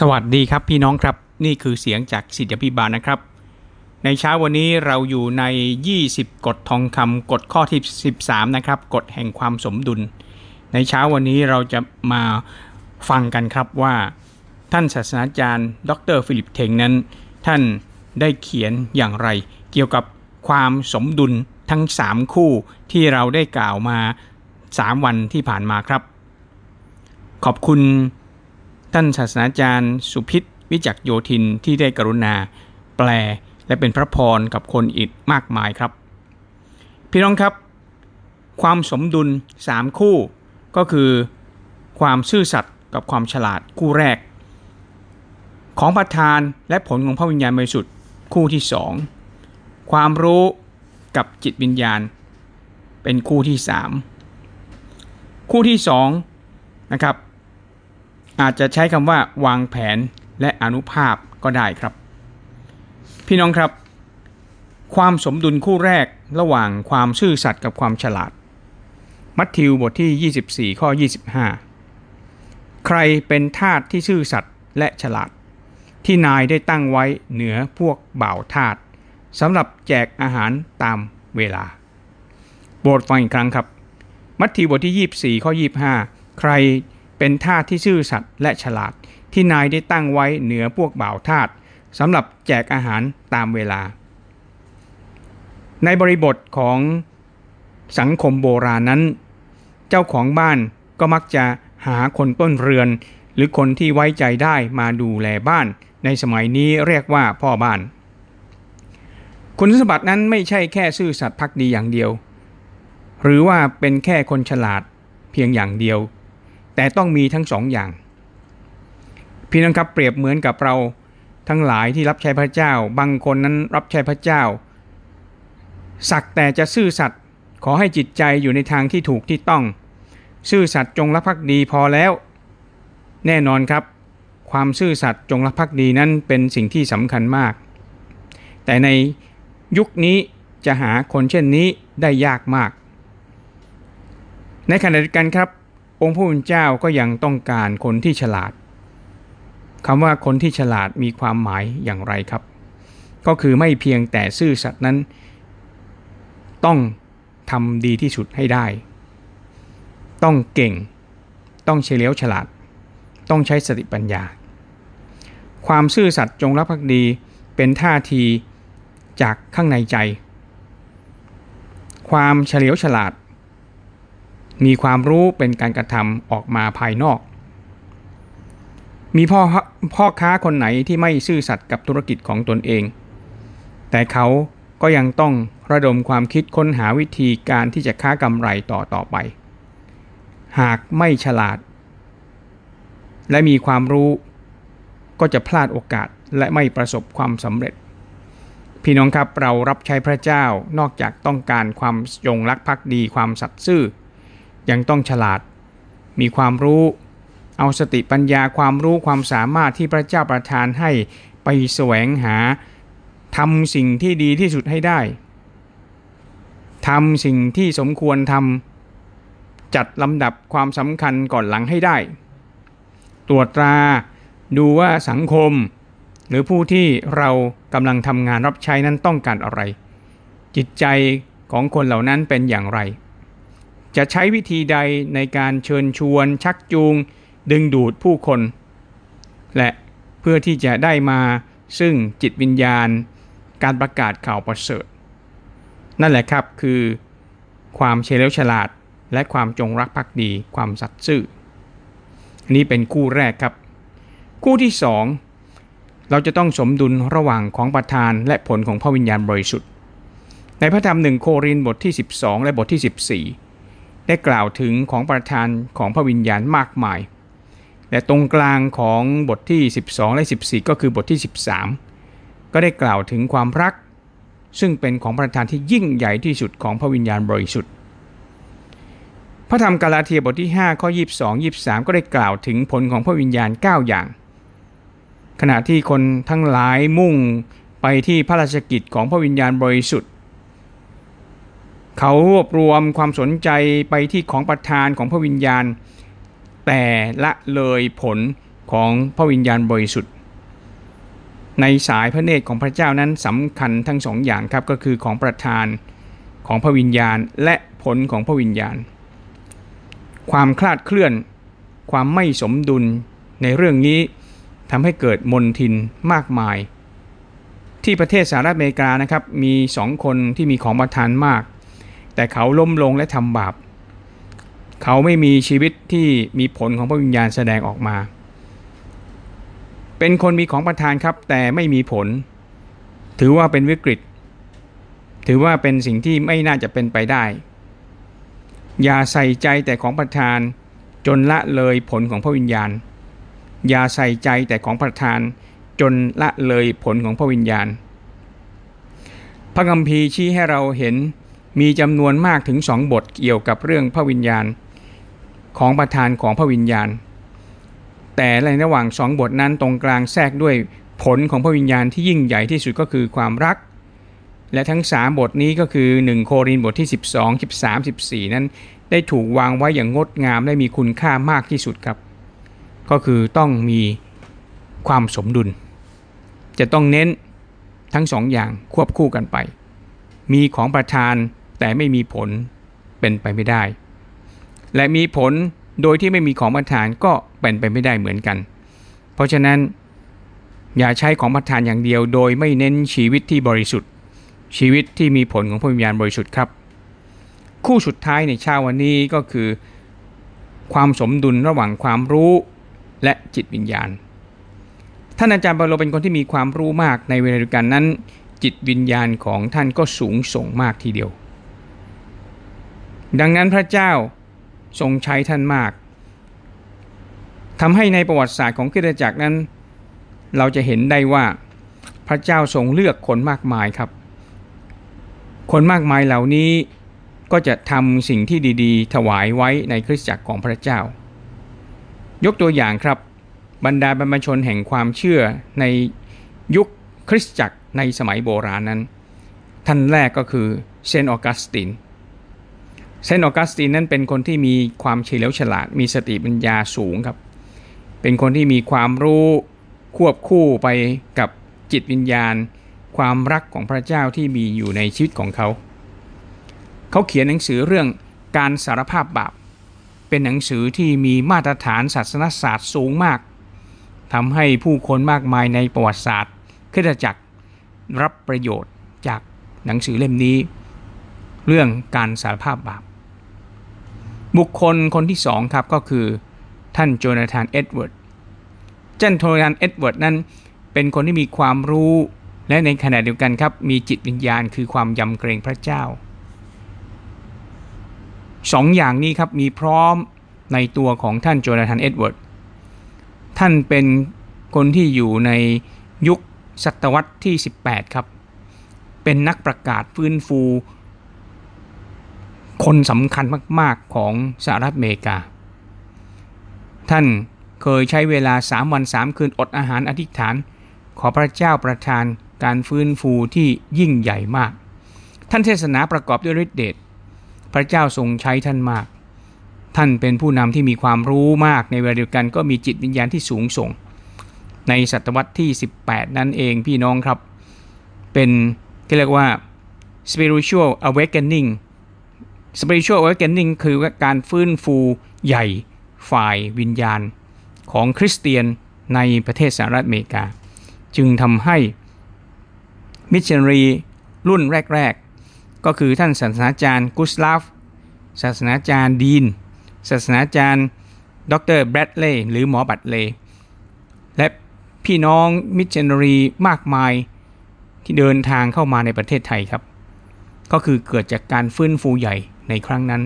สวัสดีครับพี่น้องครับนี่คือเสียงจากศิษยาภิบาลนะครับ ในเช้าวันนี้เราอยู่ใน 20 กฎทองคำกฎข้อที่ 13 นะครับกฎแห่งความสมดุล ในเช้าวันนี้เราจะมาฟังกันครับว่าท่านศาสนาจารย์ ดร.ฟิลิปเทงนั้น ท่านได้เขียนอย่างไร เกี่ยวกับความสมดุลทั้ง 3 คู่ที่เราได้กล่าวมา 3 วันที่ผ่านมาครับ ขอบคุณ ท่านศาสนาจารย์ สุพิษวิจักโยธินที่ได้กรุณา แปลและเป็นพระพรกับคนอีกมากมายครับ พี่น้องครับ ความสมดุล 3 คู่ ก็คือความซื่อสัตย์กับความฉลาดคู่แรก ของประธานและผลของพระวิญญาณบริสุทธิ์คู่ที่ 2 ความรู้กับจิตวิญญาณ เป็นคู่ที่ 3 คู่ที่2นะครับ อาจจะใช้คำว่าวางแผนและอนุภาพก็ได้ครับ พี่น้องครับ ความสมดุลคู่แรกระหว่างความซื่อสัตย์กับความฉลาด มัทธิวบทที่ 24 ข้อ 25 ใครเป็นทาสที่ซื่อสัตย์และฉลาด ที่นายได้ตั้งไว้เหนือพวกบ่าวทาสสำหรับแจกอาหารตามเวลาโปรดฟังอีกครั้งครับ มัทธิวบทที่ 24 ข้อ 25 ใคร เป็นทาสที่ซื่อสัตย์และฉลาด ที่นายได้ตั้งไว้เหนือพวกบ่าวทาสสำหรับแจกอาหารตามเวลา ในบริบทของสังคมโบราณนั้น เจ้าของบ้านก็มักจะหาคนต้นเรือน หรือคนที่ไว้ใจได้มาดูแลบ้าน ในสมัยนี้เรียกว่าพ่อบ้าน คุณสมบัตินั้นไม่ใช่แค่ซื่อสัตย์พักดีอย่างเดียว หรือว่าเป็นแค่คนฉลาดเพียงอย่างเดียว แต่ต้องมีทั้งสองอย่าง พี่น้องครับเปรียบเหมือนกับเราทั้งหลายที่รับใช้พระเจ้า บางคนนั้นรับใช้พระเจ้า สักแต่จะซื่อสัตย์ขอให้จิตใจอยู่ในทางที่ถูกที่ต้อง ซื่อสัตย์จงรักภักดีพอแล้ว แน่นอนครับ ความซื่อสัตย์จงรักภักดีนั้นเป็นสิ่งที่สำคัญมาก แต่ในยุคนี้จะหาคนเช่นนี้ได้ยากมาก ในขณะเดียวกันครับ องค์ผู้เป็นเจ้าก็ยังต้องการคนที่ฉลาดคำว่าคนที่ฉลาดมีความหมายอย่างไรครับ ก็คือไม่เพียงแต่ซื่อสัตย์นั้น ต้องทำดีที่สุดให้ได้ ต้องเก่ง ต้องเฉลียวฉลาด ต้องใช้สติปัญญา ความซื่อสัตย์จงรักภักดีเป็นท่าทีจากข้างในใจ ความเฉลียวฉลาด มีความรู้เป็นการกระทำออกมาภายนอก มีพ่อพ่อค้าคนไหนที่ไม่ซื่อสัตย์กับธุรกิจของตนเอง แต่เขาก็ยังต้องระดมความคิดค้นหาวิธีการที่จะค้ากำไรต่อต่อไป หากไม่ฉลาด และมีความรู้ก็จะพลาดโอกาสและไม่ประสบความสำเร็จ พี่น้องครับเรารับใช้พระเจ้านอกจากต้องการความยงรักภักดีความสัตย์ซื่อ ยังต้องฉลาด มีความรู้ เอาสติปัญญาความรู้ความสามารถที่พระเจ้าประทานให้ไปแสวงหาทำสิ่งที่ดีที่สุดให้ได้ทำสิ่งที่สมควรทำจัดลำดับความสำคัญก่อนหลังให้ได้ ตรวจตราดูว่าสังคม หรือผู้ที่เรากำลังทำงานรับใช้นั้นต้องการอะไร จิตใจของคนเหล่านั้นเป็นอย่างไร จะใช้วิธีใดในการเชิญชวน ชักจูง ดึงดูดผู้คน และเพื่อที่จะได้มาซึ่งจิตวิญญาณ การประกาศข่าวประเสริฐ นั่นแหละครับคือ ความเฉลียวฉลาดและความจงรักภักดี ความสัตย์ซื่ออันนี้เป็นคู่แรกครับ คู่ที่สองเราจะต้องสมดุลระหว่างของประธานและผลของพระวิญญาณบริสุทธิ์ ในพระธรรมหนึ่งโครินบทที่ 12 และบทที่ 14 ได้กล่าวถึงของประธานของพระวิญญาณมากมาย แต่ตรงกลางของบทที่ 12 และ 14 ก็คือบทที่ 13 ก็ได้กล่าวถึงความรัก ซึ่งเป็นของประธานที่ยิ่งใหญ่ที่สุดของพระวิญญาณบริสุทธิ์ พระธรรมกาลาเทียบทที่5ข้อ22 23 ก็ได้กล่าวถึงผลของพระวิญญาณ 9 อย่าง ขณะที่คนทั้งหลายมุ่งไปที่พระราชกิจของพระวิญญาณบริสุทธิ์ เขารวบรวมความสนใจไปที่ของประธานของพระวิญญาณ แต่ละเลยผลของพระวิญญาณบริสุทธิ์ ในสายพระเนตรของพระเจ้านั้นสำคัญทั้งสองอย่างครับก็คือของประธานของพระวิญญาณและผลของพระวิญญาณ ความคลาดเคลื่อน ความไม่สมดุลในเรื่องนี้ทำให้เกิดมนทินมากมาย ที่ประเทศสหรัฐอเมริกานะครับมีสองคนที่มีของประทานมาก แต่เขาล้มลงและทำบาป เขาไม่มีชีวิตที่มีผลของพระวิญญาณแสดงออกมา เป็นคนมีของประทานครับแต่ไม่มีผล ถือว่าเป็นวิกฤต ถือว่าเป็นสิ่งที่ไม่น่าจะเป็นไปได้ อย่าใส่ใจแต่ของประทานจนละเลยผลของพระวิญญาณ อย่าใส่ใจแต่ของประทานจนละเลยผลของพระวิญญาณ พระคัมภีร์ชี้ให้เราเห็น มีจำนวนมากถึงสองบทเกี่ยวกับเรื่องพระวิญญาณ ของประธานของพระวิญญาณ แต่ในระหว่างสองบทนั้นตรงกลางแทรกด้วยผลของพระวิญญาณที่ยิ่งใหญ่ที่สุดก็คือความรัก และทั้งสามบทนี้ก็คือ 1 โครินบทที่ 12 13 14 นั้นได้ถูกวางไว้อย่างงดงามและมีคุณค่ามากที่สุดครับ ก็คือต้องมีความสมดุล จะต้องเน้นทั้งสองอย่างควบคู่กันไป มีของประทาน แต่ไม่มีผลเป็นไปไม่ได้ และมีผลโดยที่ไม่มีของประทานก็เป็นไปไม่ได้เหมือนกัน เพราะฉะนั้น อย่าใช้ของประทานอย่างเดียว โดยไม่เน้นชีวิตที่บริสุทธิ์ ชีวิตที่มีผลของพระวิญญาณบริสุทธิ์ครับ คู่สุดท้ายในเช้าวันนี้ก็คือ ความสมดุลระหว่างความรู้และจิตวิญญาณ ท่านอาจารย์เปาโลเป็นคนที่มีความรู้มากในเวลาเดียวกันนั้น จิตวิญญาณของท่านก็สูงส่งมากทีเดียว ดังนั้นพระเจ้าทรงใช้ท่านมากทำให้ในประวัติศาสตร์ของคริสตจักรนั้น เราจะเห็นได้ว่าพระเจ้าทรงเลือกคนมากมายครับ คนมากมายเหล่านี้ก็จะทำสิ่งที่ดีๆ ถวายไว้ในคริสตจักรของพระเจ้า ยกตัวอย่างครับบรรดาบรรพชนแห่งความเชื่อในยุคคริสตจักรในสมัยโบราณนั้น ท่านแรกก็คือเซนต์ออกัสติน เซนต์ออกัสตินนั้นเป็นคนที่มีความเฉลียวฉลาด มีสติปัญญาสูงครับ เป็นคนที่มีความรู้ควบคู่ไปกับจิตวิญญาณ ความรักของพระเจ้าที่มีอยู่ในชีวิตของเขา เขาเขียนหนังสือเรื่องการสารภาพบาป เป็นหนังสือที่มีมาตรฐานศาสนศาสตร์สูงมากทำให้ผู้คนมากมายในประวัติศาสตร์ขึ้นจักรรับประโยชน์จากหนังสือเล่มนี้ เรื่องการสารภาพบาป บุคคลคนที่สองครับก็คือท่านโจนาธานเอ็ดเวิร์ดเจนโจนาธานเอ็ดเวิร์ดนั้น เป็นคนที่มีความรู้และในขณะเดียวกันครับ มีจิตวิญญาณคือความยำเกรงพระเจ้าสองอย่างนี้ครับมีพร้อมในตัวของท่านโจนาธานเอ็ดเวิร์ดท่านเป็นคนที่อยู่ในยุคศตวรรษที่ 18 ครับ เป็นนักประกาศฟื้นฟู คนสำคัญมาก ๆ ของสหรัฐอเมริกา ท่านเคยใช้เวลา3วัน3คืนอดอาหารอธิษฐาน ขอพระเจ้าประทานการฟื้นฟูที่ยิ่งใหญ่มาก ท่านเทศนาประกอบด้วยฤทธิเดชพระเจ้าทรงใช้ท่านมาก ท่านเป็นผู้นำที่มีความรู้มากในเวลาเดียวกันก็มีจิตวิญญาณที่สูงส่ง ในศตวรรษที่ 18 นั่นเองพี่น้องครับ เป็นที่เรียกว่า spiritual awakening spiritual awakening คือการฟื้นฟูใหญ่ฝ่ายวิญญาณของคริสเตียนในประเทศสหรัฐอเมริกา จึงทำให้มิชชันนารีรุ่นแรก ๆ ก็คือท่านศาสนาจารย์กุสลาฟ ศาสนาจารย์ดีน ศาสนาจารย์ดรแบรดเลย์หรือหมอบัตเลย์และพี่น้องมิชชันนารีมากมายที่เดินทางเข้ามาในประเทศไทยครับ ก็คือเกิดจากการฟื้นฟูใหญ่ ในครั้งนั้น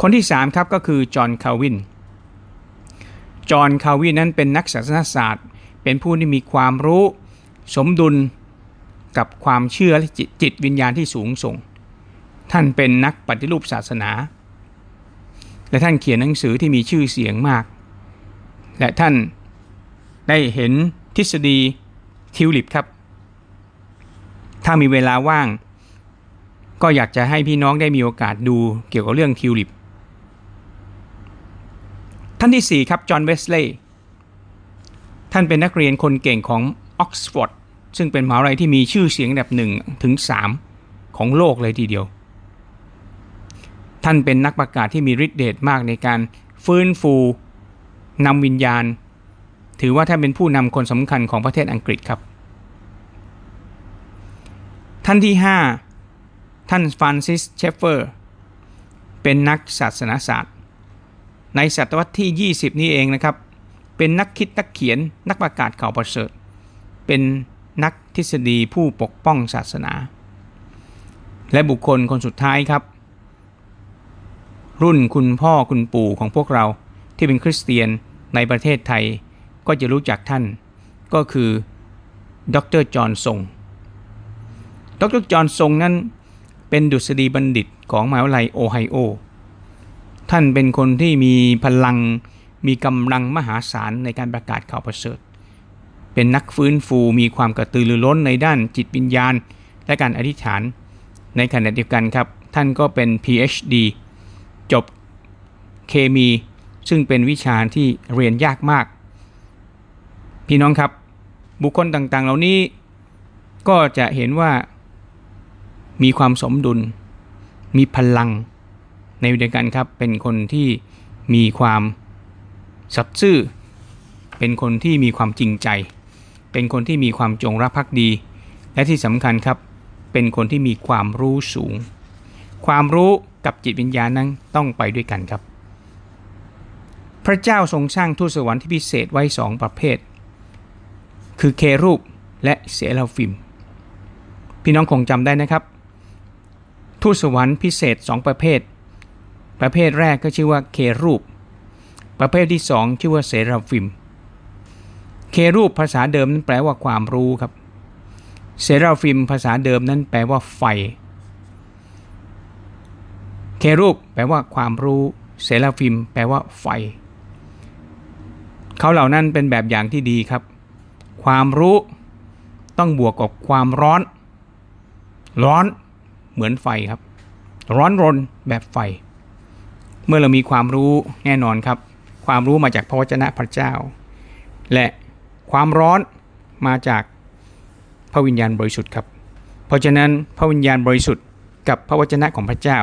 คนที่ 3 ครับก็คือจอห์นคาลวิน จอห์นคาลวินนั้นเป็นนักศาสนศาสตร์ เป็นผู้ที่มีความรู้สมดุลกับความเชื่อและจิตวิญญาณที่สูงส่ง ท่านเป็นนักปฏิรูปศาสนา และท่านเขียนหนังสือที่มีชื่อเสียงมาก และท่านได้เห็นทฤษฎีทิวลิปครับ ถ้ามีเวลาว่าง ก็อยากจะให้พี่น้องได้มีโอกาสดูเกี่ยวกับเรื่องทิวลิป ท่านที่ 4 ครับ จอห์นเวสเลย์ท่านเป็นนักเรียนคนเก่งของออกซฟอร์ดซึ่งเป็นมหาวิทยาลัยที่มีชื่อเสียงอันดับหนึ่งถึง3 ของโลกเลยทีเดียว ท่านเป็นนักประกาศที่มีฤทธิ์เดชมากในการฟื้นฟูนำวิญญาณ ถือว่าท่านเป็นผู้นำคนสำคัญของประเทศอังกฤษครับ ท่านที่ 5 ท่านฟรานซิสเชฟเฟอร์ เป็นนักศาสนาศาสตร์ ในศตวรรษที่ 20 นี้เองนะครับ เป็นนักคิดนักเขียนนักประกาศข่าวประเสริฐ เป็นนักทฤษฎีผู้ปกป้องศาสนา และบุคคลคนสุดท้ายครับ รุ่นคุณพ่อคุณปู่ของพวกเราที่เป็นคริสเตียนในประเทศไทยก็จะรู้จักท่านก็คือดรจอห์นทรงดรจอห์นทรงนั้น เป็นดุษฎีบัณฑิตของมหาวิทยาลัยโอไฮโอ ท่านเป็นคนที่มีพลังมีกำลังมหาศาลในการประกาศข่าวประเสริฐ เป็นนักฟื้นฟูมีความกระตือรือร้นในด้านจิตวิญญาณ และการอธิษฐาน ในขณะเดียวกันครับ ท่านก็เป็น PhD จบเคมี ซึ่งเป็นวิชาที่เรียนยากมาก พี่น้องครับ บุคคลต่างๆ เหล่านี้ก็จะเห็นว่า มีความสมดุล มีพลัง ในเดียวกันครับเป็นคนที่มีความสัตย์ซื่อ เป็นคนที่มีความจริงใจ เป็นคนที่มีความจงรักภักดี และที่สำคัญครับเป็นคนที่มีความรู้สูง ความรู้กับจิตวิญญาณนั้นต้องไปด้วยกันครับ พระเจ้าทรงสร้างทูตสวรรค์ที่พิเศษไว้สองประเภท คือเครูปและเซราฟิม พี่น้องคงจำได้นะครับ ทูตสวรรค์พิเศษ 2 ประเภท ประเภทแรกก็ชื่อว่าเครูป ประเภทที่ 2 ชื่อว่าเซราฟิม เครูบภาษาเดิมนั้นแปลว่าความรู้ครับเซราฟิมภาษาเดิมนั้นแปลว่าไฟ เครูบแปลว่าความรู้เซราฟิม แปลว่าไฟ เขาเหล่านั้นเป็นแบบอย่างที่ดีครับ ความรู้ต้องบวกกับความร้อน ร้อน เหมือนไฟครับ ร้อนรนแบบไฟ เมื่อเรามีความรู้แน่นอนครับ ความรู้มาจากพระวจนะพระเจ้า และความร้อนมาจากพระวิญญาณบริสุทธิ์ครับ เพราะฉะนั้นพระวิญญาณบริสุทธิ์กับพระวจนะของพระเจ้า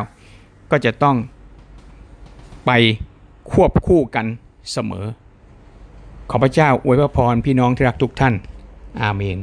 ก็จะต้องไปควบคู่กันเสมอ ขอพระเจ้าอวยพระพรพี่น้องที่รักทุกท่าน อาเมน